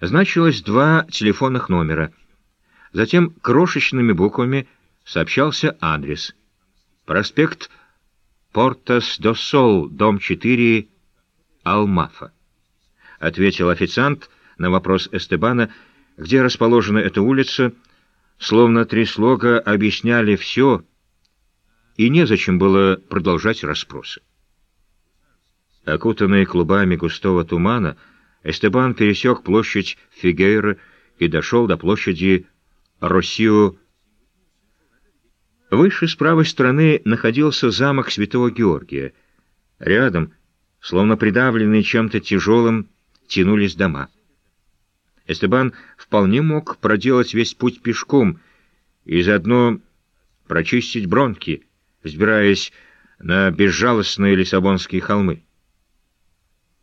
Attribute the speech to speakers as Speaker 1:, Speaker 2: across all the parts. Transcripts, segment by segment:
Speaker 1: значилось два телефонных номера. Затем крошечными буквами сообщался адрес. Проспект Портас-до-Сол, дом 4, Алмафа. Ответил официант на вопрос Эстебана, где расположена эта улица, словно три слога объясняли все, и незачем было продолжать расспросы. Окутанный клубами густого тумана, Эстебан пересек площадь Фигейра и дошел до площади Россио. Выше с правой стороны находился замок Святого Георгия. Рядом, словно придавленные чем-то тяжелым, тянулись дома. Эстебан вполне мог проделать весь путь пешком и заодно прочистить бронки, взбираясь на безжалостные Лиссабонские холмы.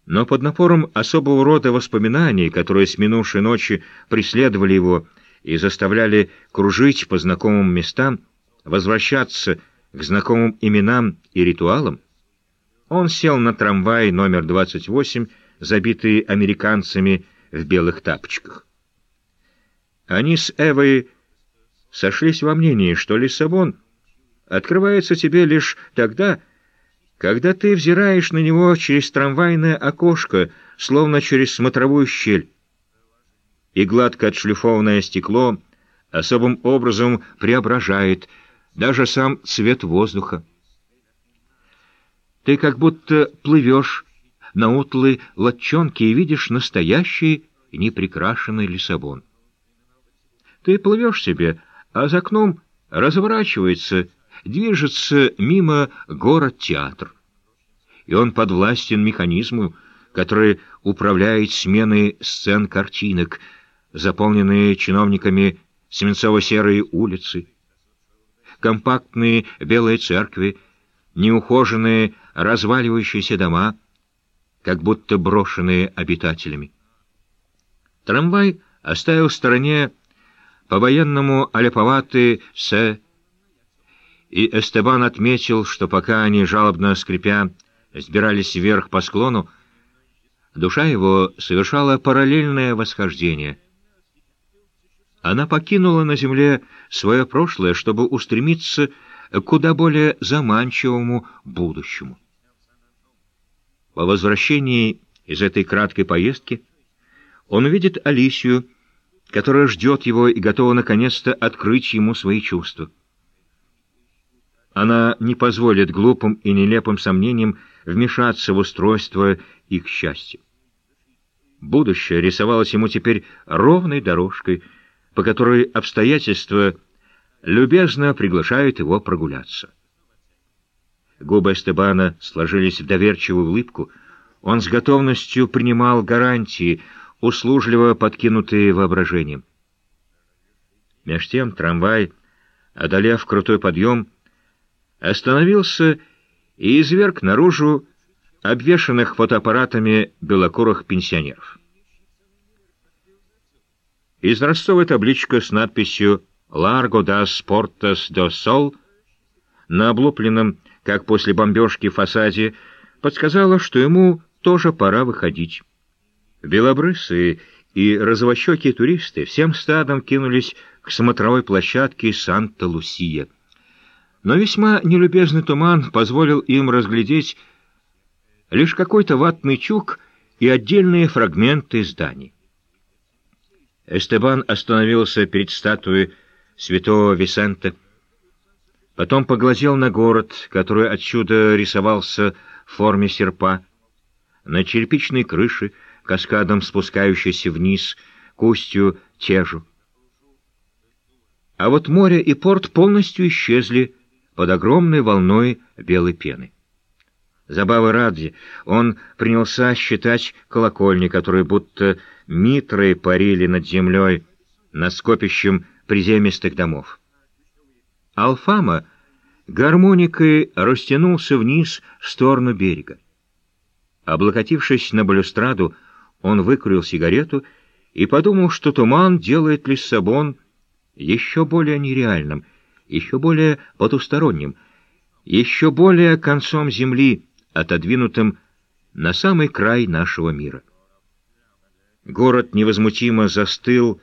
Speaker 1: Но под напором особого рода воспоминаний, которые с минувшей ночи преследовали его и заставляли кружить по знакомым местам, возвращаться к знакомым именам и ритуалам, он сел на трамвай номер 28, забитый американцами в белых тапочках. Они с Эвой сошлись во мнении, что Лиссабон открывается тебе лишь тогда, когда ты взираешь на него через трамвайное окошко, словно через смотровую щель. И гладко отшлифованное стекло особым образом преображает даже сам цвет воздуха. Ты как будто плывешь на утлой лодчонке и видишь настоящий неприкрашенный Лиссабон. Ты плывешь себе, а за окном разворачивается движется мимо город-театр. И он подвластен механизму, который управляет сменой сцен картинок, заполненные чиновниками свинцово-серые улицы, компактные белые церкви, неухоженные разваливающиеся дома, как будто брошенные обитателями. Трамвай оставил в стороне по-военному аляповатый «Се и Эстебан отметил, что пока они, жалобно скрипя, сбирались вверх по склону, душа его совершала параллельное восхождение. Она покинула на земле свое прошлое, чтобы устремиться к куда более заманчивому будущему. По возвращении из этой краткой поездки он увидит Алисию, которая ждет его и готова наконец-то открыть ему свои чувства. Она не позволит глупым и нелепым сомнениям вмешаться в устройство их счастья. Будущее рисовалось ему теперь ровной дорожкой, по которой обстоятельства любезно приглашают его прогуляться. Губы Эстебана сложились в доверчивую улыбку. Он с готовностью принимал гарантии, услужливо подкинутые воображением. Меж тем трамвай, одолев крутой подъем, остановился и изверг наружу обвешанных фотоаппаратами белокурых пенсионеров. Изразцовая табличка с надписью «Largo das Portas do Sol» на облупленном, как после бомбежки, фасаде подсказала, что ему тоже пора выходить. Белобрысые и розовощекие туристы всем стадом кинулись к смотровой площадке Санта-Лусия — но весьма нелюбезный туман позволил им разглядеть лишь какой-то ватный чук и отдельные фрагменты зданий. Эстебан остановился перед статуей святого Висента, потом поглазел на город, который отсюда рисовался в форме серпа, на черепичной крыше, каскадом спускающейся вниз, к устью Тежу. А вот море и порт полностью исчезли, под огромной волной белой пены. Забавы ради, он принялся считать колокольни, которые будто митрой парили над землей, над скопищем приземистых домов. Алфама гармоникой растянулся вниз в сторону берега. Облокотившись на балюстраду, он выкурил сигарету и подумал, что туман делает Лиссабон еще более нереальным — еще более потусторонним, еще более концом земли, отодвинутым на самый край нашего мира. Город невозмутимо застыл,